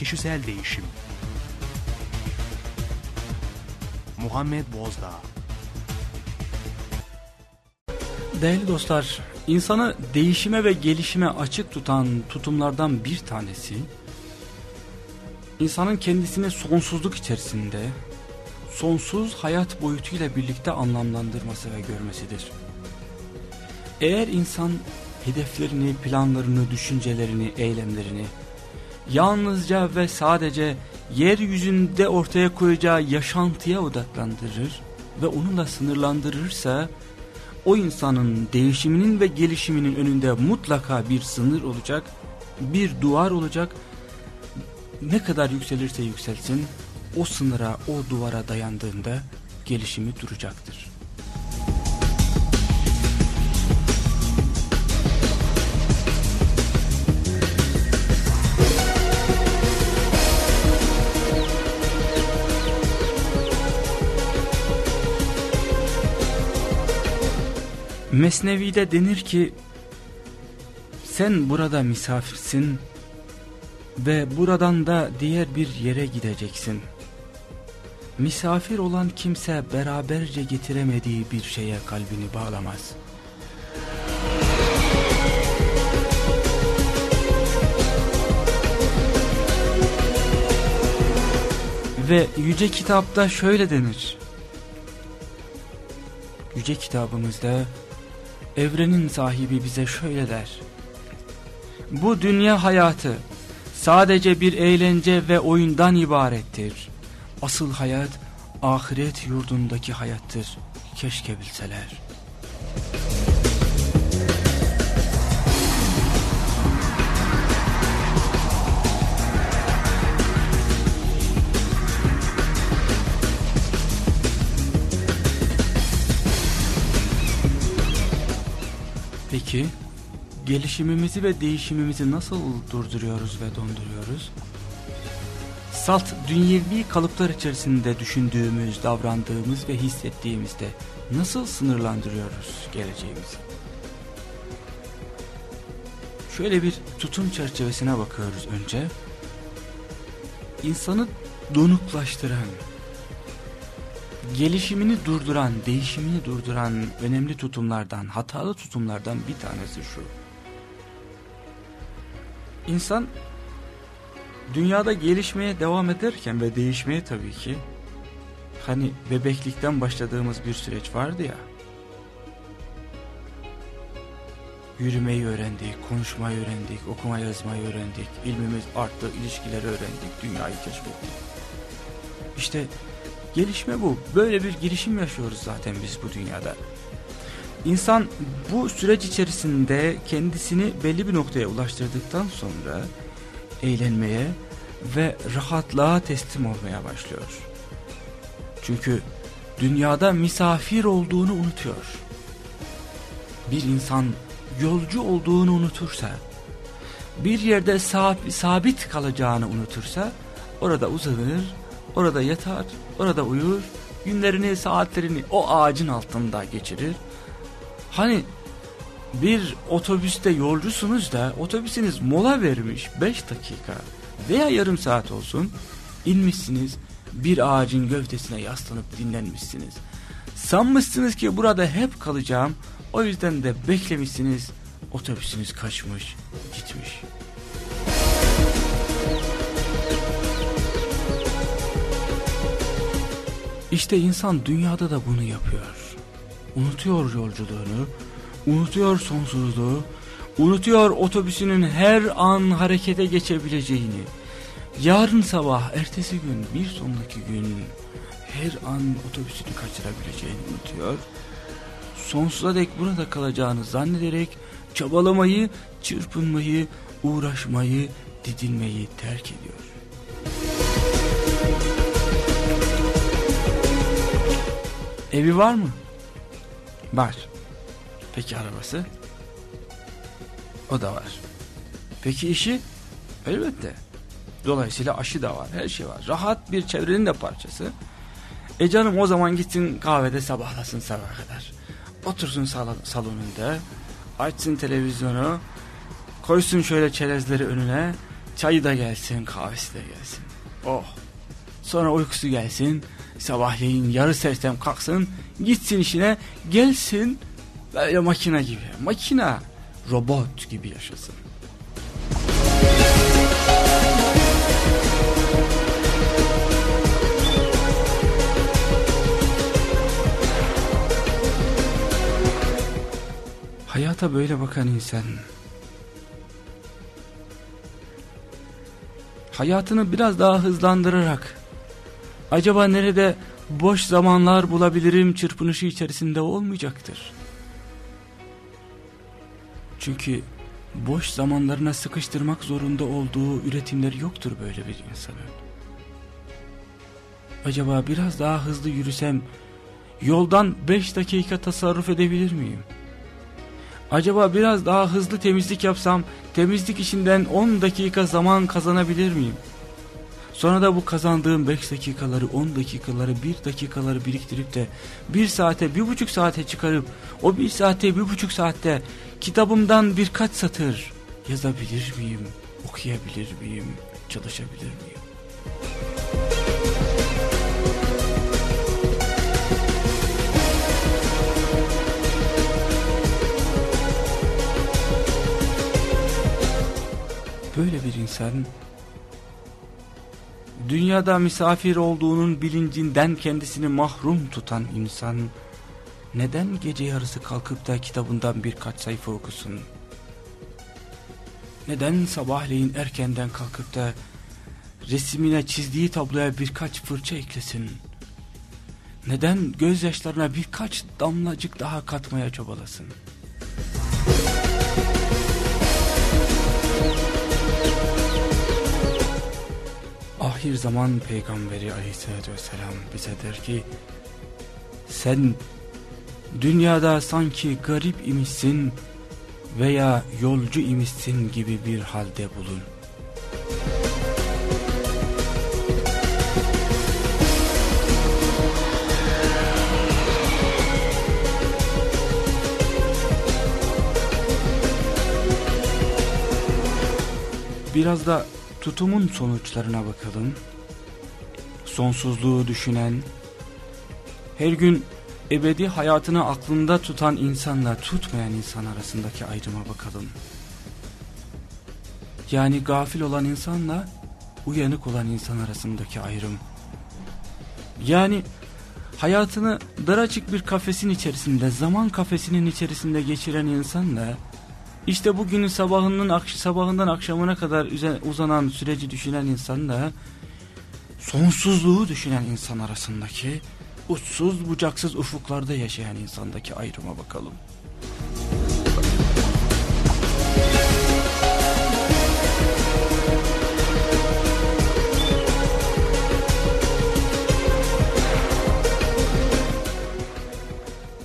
Kişisel Değişim Muhammed Bozdağ Değerli dostlar, insanı değişime ve gelişime açık tutan tutumlardan bir tanesi, insanın kendisini sonsuzluk içerisinde, sonsuz hayat boyutuyla birlikte anlamlandırması ve görmesidir. Eğer insan hedeflerini, planlarını, düşüncelerini, eylemlerini yalnızca ve sadece yeryüzünde ortaya koyacağı yaşantıya odaklandırır ve onunla sınırlandırırsa o insanın değişiminin ve gelişiminin önünde mutlaka bir sınır olacak, bir duvar olacak. Ne kadar yükselirse yükselsin o sınıra, o duvara dayandığında gelişimi duracaktır. Mesnevi'de denir ki sen burada misafirsin ve buradan da diğer bir yere gideceksin. Misafir olan kimse beraberce getiremediği bir şeye kalbini bağlamaz. Ve yüce kitapta şöyle denir. Yüce kitabımızda evrenin sahibi bize şöyle der. Bu dünya hayatı sadece bir eğlence ve oyundan ibarettir. Asıl hayat ahiret yurdundaki hayattır. Keşke bilseler. Peki gelişimimizi ve değişimimizi nasıl durduruyoruz ve donduruyoruz? Salt dünyevi kalıplar içerisinde düşündüğümüz, davrandığımız ve hissettiğimizde nasıl sınırlandırıyoruz geleceğimizi? Şöyle bir tutum çerçevesine bakıyoruz önce. İnsanı donuklaştıran, gelişimini durduran, değişimini durduran önemli tutumlardan, hatalı tutumlardan bir tanesi şu. İnsan dünyada gelişmeye devam ederken ve değişmeye tabii ki hani bebeklikten başladığımız bir süreç vardı ya. Yürümeyi öğrendik, konuşmayı öğrendik, okuma yazmayı öğrendik, ilmimiz arttı, ilişkileri öğrendik, dünyayı keşfettik. İşte Gelişme bu. Böyle bir girişim yaşıyoruz zaten biz bu dünyada. İnsan bu süreç içerisinde kendisini belli bir noktaya ulaştırdıktan sonra eğlenmeye ve rahatlığa teslim olmaya başlıyor. Çünkü dünyada misafir olduğunu unutuyor. Bir insan yolcu olduğunu unutursa, bir yerde sabit kalacağını unutursa orada uzanır Orada yatar, orada uyur, günlerini, saatlerini o ağacın altında geçirir. Hani bir otobüste yolcusunuz da otobüsünüz mola vermiş 5 dakika veya yarım saat olsun inmişsiniz bir ağacın gövdesine yaslanıp dinlenmişsiniz. Sanmışsınız ki burada hep kalacağım o yüzden de beklemişsiniz otobüsünüz kaçmış gitmiş. İşte insan dünyada da bunu yapıyor. Unutuyor yolculuğunu, unutuyor sonsuzluğu, unutuyor otobüsünün her an harekete geçebileceğini. Yarın sabah, ertesi gün, bir sonraki gün her an otobüsünü kaçırabileceğini unutuyor. Sonsuza dek burada kalacağını zannederek çabalamayı, çırpınmayı, uğraşmayı, didinmeyi terk ediyor. Evi var mı? Var. Peki arabası? O da var. Peki işi? Elbette. Dolayısıyla aşı da var, her şey var. Rahat bir çevrenin de parçası. E canım o zaman gitsin kahvede sabahlasın sabaha kadar. Otursun salonunda, açsın televizyonu, koysun şöyle çerezleri önüne, Çayı da gelsin, kahvesi de gelsin. Oh. Sonra uykusu gelsin. Sabahleyin yarı sersem kalksın. Gitsin işine. Gelsin. Böyle makine gibi. Makine. Robot gibi yaşasın. Hayata böyle bakan insan hayatını biraz daha hızlandırarak acaba nerede boş zamanlar bulabilirim çırpınışı içerisinde olmayacaktır. Çünkü boş zamanlarına sıkıştırmak zorunda olduğu üretimleri yoktur böyle bir insanın. Acaba biraz daha hızlı yürüsem yoldan 5 dakika tasarruf edebilir miyim? Acaba biraz daha hızlı temizlik yapsam temizlik işinden 10 dakika zaman kazanabilir miyim? Sonra da bu kazandığım 5 dakikaları 10 dakikaları 1 dakikaları biriktirip de 1 saate 1,5 saate çıkarıp o 1 saate 1,5 saatte kitabımdan birkaç satır yazabilir miyim? Okuyabilir miyim? Çalışabilir miyim? böyle bir insan dünyada misafir olduğunun bilincinden kendisini mahrum tutan insan neden gece yarısı kalkıp da kitabından birkaç sayfa okusun? Neden sabahleyin erkenden kalkıp da resmine çizdiği tabloya birkaç fırça eklesin? Neden gözyaşlarına birkaç damlacık daha katmaya çabalasın? Ahir zaman peygamberi aleyhissalatü vesselam bize der ki sen dünyada sanki garip imişsin veya yolcu imişsin gibi bir halde bulun. Biraz da Tutumun sonuçlarına bakalım. Sonsuzluğu düşünen, her gün ebedi hayatını aklında tutan insanla tutmayan insan arasındaki ayrıma bakalım. Yani gafil olan insanla uyanık olan insan arasındaki ayrım. Yani hayatını daracık bir kafesin içerisinde, zaman kafesinin içerisinde geçiren insanla işte bugünün sabahının sabahından akşamına kadar uzanan süreci düşünen insanla sonsuzluğu düşünen insan arasındaki uçsuz bucaksız ufuklarda yaşayan insandaki ayrıma bakalım.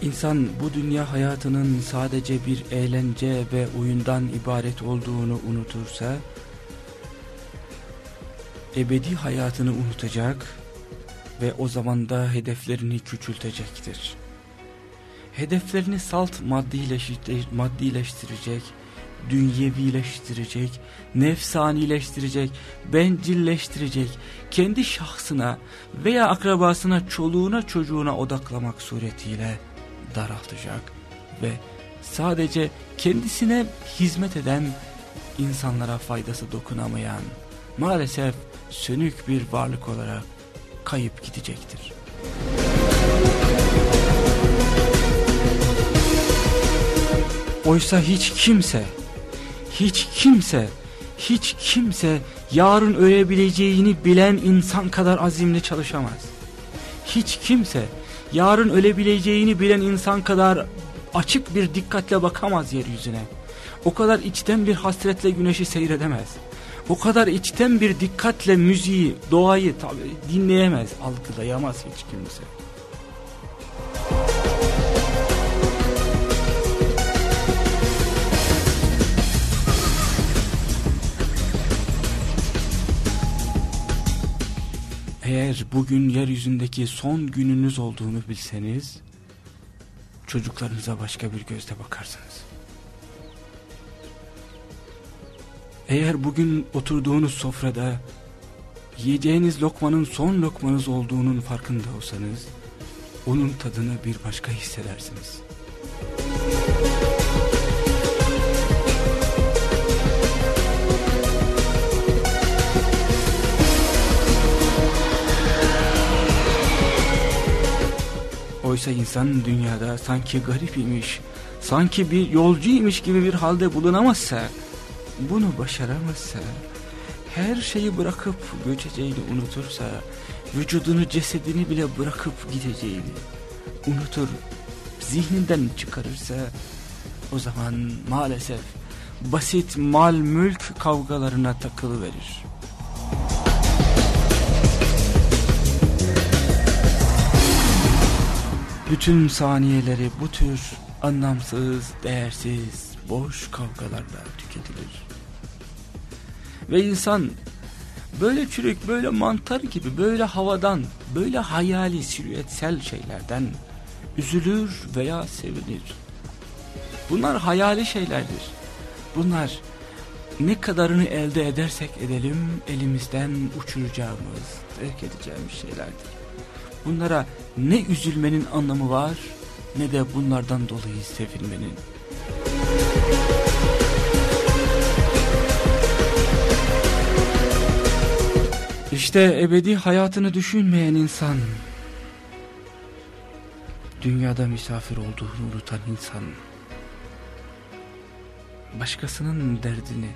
İnsan bu dünya hayatının sadece bir eğlence ve oyundan ibaret olduğunu unutursa, ebedi hayatını unutacak ve o zaman da hedeflerini küçültecektir. Hedeflerini salt maddileştirecek, dünyevileştirecek, nefsanileştirecek, bencilleştirecek, kendi şahsına veya akrabasına, çoluğuna, çocuğuna odaklamak suretiyle daraltacak ve sadece kendisine hizmet eden insanlara faydası dokunamayan maalesef sönük bir varlık olarak kayıp gidecektir. Oysa hiç kimse, hiç kimse, hiç kimse yarın ölebileceğini bilen insan kadar azimli çalışamaz. Hiç kimse yarın ölebileceğini bilen insan kadar açık bir dikkatle bakamaz yeryüzüne. O kadar içten bir hasretle güneşi seyredemez. O kadar içten bir dikkatle müziği, doğayı tabi dinleyemez, algılayamaz hiç kimse. Eğer bugün yeryüzündeki son gününüz olduğunu bilseniz, çocuklarınıza başka bir gözle bakarsınız. Eğer bugün oturduğunuz sofrada yiyeceğiniz lokmanın son lokmanız olduğunun farkında olsanız onun tadını bir başka hissedersiniz. Oysa insan dünyada sanki garip imiş, sanki bir yolcuymuş gibi bir halde bulunamazsa, bunu başaramazsa, her şeyi bırakıp göçeceğini unutursa, vücudunu cesedini bile bırakıp gideceğini unutur, zihninden çıkarırsa, o zaman maalesef basit mal mülk kavgalarına takılıverir. Bütün saniyeleri bu tür anlamsız, değersiz, boş kavgalarla tüketilir. Ve insan böyle çürük, böyle mantar gibi, böyle havadan, böyle hayali, silüetsel şeylerden üzülür veya sevinir. Bunlar hayali şeylerdir. Bunlar ne kadarını elde edersek edelim elimizden uçuracağımız, terk edeceğimiz şeylerdir. Bunlara ne üzülmenin anlamı var ne de bunlardan dolayı sevinmenin. İşte ebedi hayatını düşünmeyen insan, dünyada misafir olduğunu unutan insan, başkasının derdini,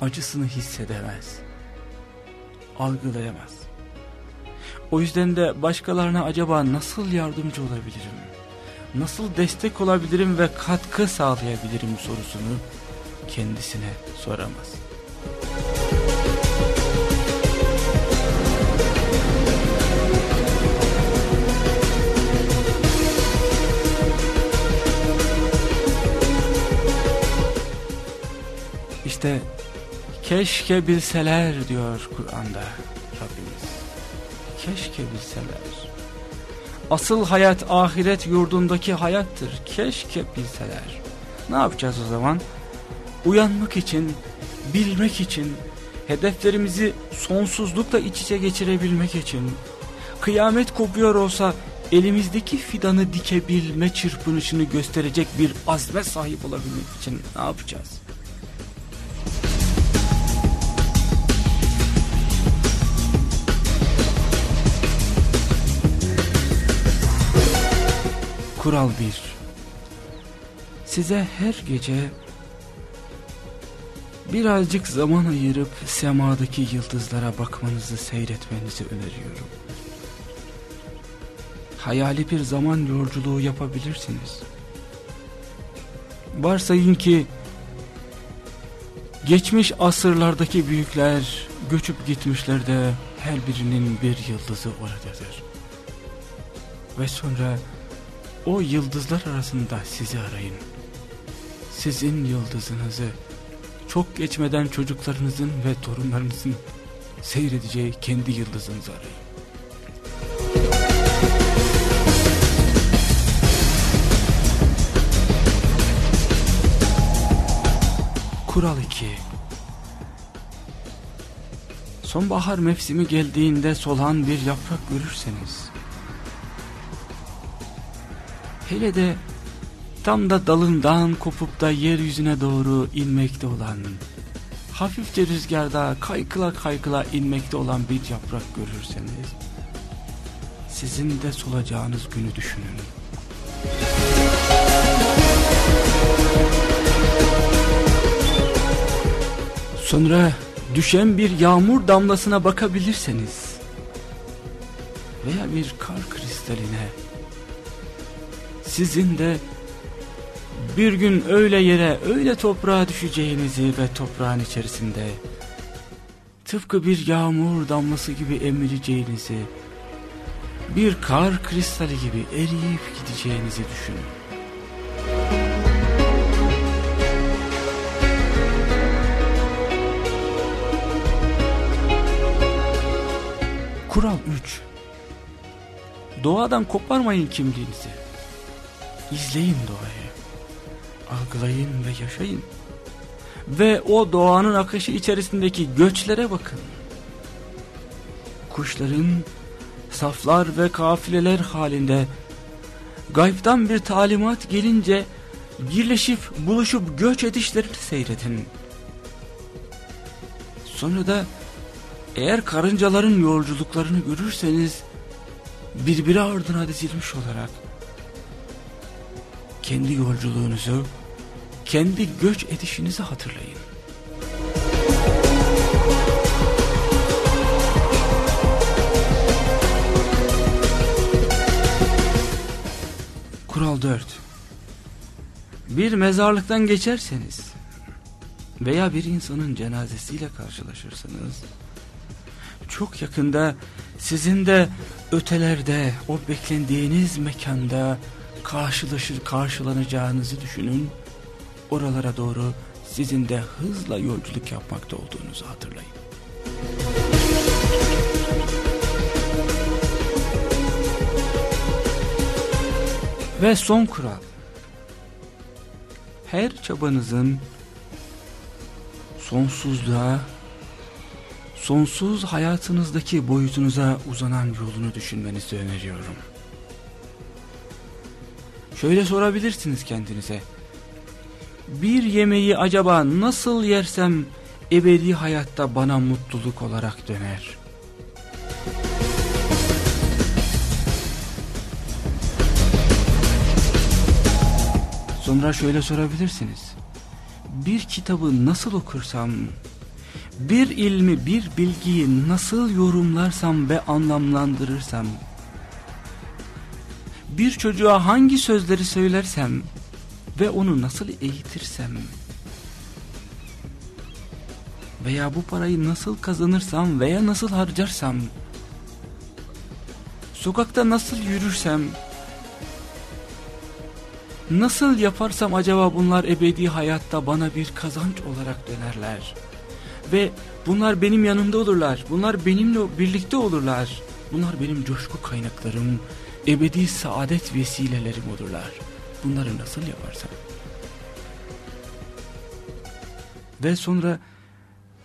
acısını hissedemez, algılayamaz. O yüzden de başkalarına acaba nasıl yardımcı olabilirim, nasıl destek olabilirim ve katkı sağlayabilirim sorusunu kendisine soramaz. İşte keşke bilseler diyor Kur'an'da. Keşke bilseler. Asıl hayat ahiret yurdundaki hayattır. Keşke bilseler. Ne yapacağız o zaman? Uyanmak için, bilmek için, hedeflerimizi sonsuzlukla iç içe geçirebilmek için, kıyamet kopuyor olsa elimizdeki fidanı dikebilme çırpınışını gösterecek bir azme sahip olabilmek için ne yapacağız? Kural 1 Size her gece birazcık zaman ayırıp semadaki yıldızlara bakmanızı seyretmenizi öneriyorum. Hayali bir zaman yolculuğu yapabilirsiniz. Varsayın ki geçmiş asırlardaki büyükler göçüp gitmişler de her birinin bir yıldızı oradadır. Ve sonra o yıldızlar arasında sizi arayın. Sizin yıldızınızı çok geçmeden çocuklarınızın ve torunlarınızın seyredeceği kendi yıldızınızı arayın. Kural 2 Sonbahar mevsimi geldiğinde solan bir yaprak görürseniz Hele de tam da dalından kopup da yeryüzüne doğru inmekte olan, hafifçe rüzgarda kaykıla kaykıla inmekte olan bir yaprak görürseniz, sizin de solacağınız günü düşünün. Sonra düşen bir yağmur damlasına bakabilirseniz veya bir kar kristaline sizin de bir gün öyle yere öyle toprağa düşeceğinizi ve toprağın içerisinde tıpkı bir yağmur damlası gibi emileceğinizi bir kar kristali gibi eriyip gideceğinizi düşünün. Kural 3 Doğadan koparmayın kimliğinizi. İzleyin doğayı. Algılayın ve yaşayın. ve o doğanın akışı içerisindeki göçlere bakın. Kuşların saflar ve kafileler halinde gaybtan bir talimat gelince birleşip buluşup göç edişlerini seyredin. Sonra da eğer karıncaların yolculuklarını görürseniz birbiri ardına dizilmiş olarak kendi yolculuğunuzu, kendi göç edişinizi hatırlayın. Kural 4 Bir mezarlıktan geçerseniz veya bir insanın cenazesiyle karşılaşırsanız çok yakında sizin de ötelerde o beklendiğiniz mekanda karşılaşır karşılanacağınızı düşünün. Oralara doğru sizin de hızla yolculuk yapmakta olduğunuzu hatırlayın. Ve son kural. Her çabanızın sonsuzluğa, sonsuz hayatınızdaki boyutunuza uzanan yolunu düşünmenizi öneriyorum. Şöyle sorabilirsiniz kendinize. Bir yemeği acaba nasıl yersem ebedi hayatta bana mutluluk olarak döner? Sonra şöyle sorabilirsiniz. Bir kitabı nasıl okursam, bir ilmi, bir bilgiyi nasıl yorumlarsam ve anlamlandırırsam, bir çocuğa hangi sözleri söylersem ve onu nasıl eğitirsem veya bu parayı nasıl kazanırsam veya nasıl harcarsam, sokakta nasıl yürürsem, Nasıl yaparsam acaba bunlar ebedi hayatta bana bir kazanç olarak dönerler. Ve bunlar benim yanımda olurlar. Bunlar benimle birlikte olurlar. Bunlar benim coşku kaynaklarım, ebedi saadet vesilelerim olurlar. Bunları nasıl yaparsam. Ve sonra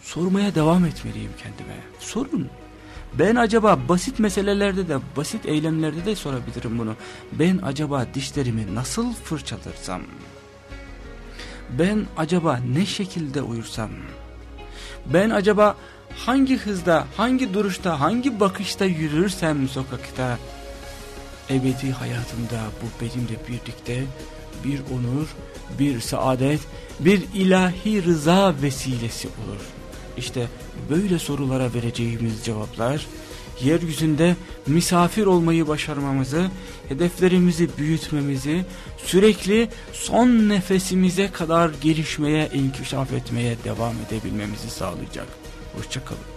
sormaya devam etmeliyim kendime. Sorun. Ben acaba basit meselelerde de basit eylemlerde de sorabilirim bunu. Ben acaba dişlerimi nasıl fırçalarsam? Ben acaba ne şekilde uyursam? Ben acaba hangi hızda, hangi duruşta, hangi bakışta yürürsem sokakta? Ebedi hayatımda bu benimle birlikte bir onur, bir saadet, bir ilahi rıza vesilesi olur. İşte böyle sorulara vereceğimiz cevaplar yeryüzünde misafir olmayı başarmamızı, hedeflerimizi büyütmemizi, sürekli son nefesimize kadar gelişmeye, inkişaf etmeye devam edebilmemizi sağlayacak. Hoşçakalın.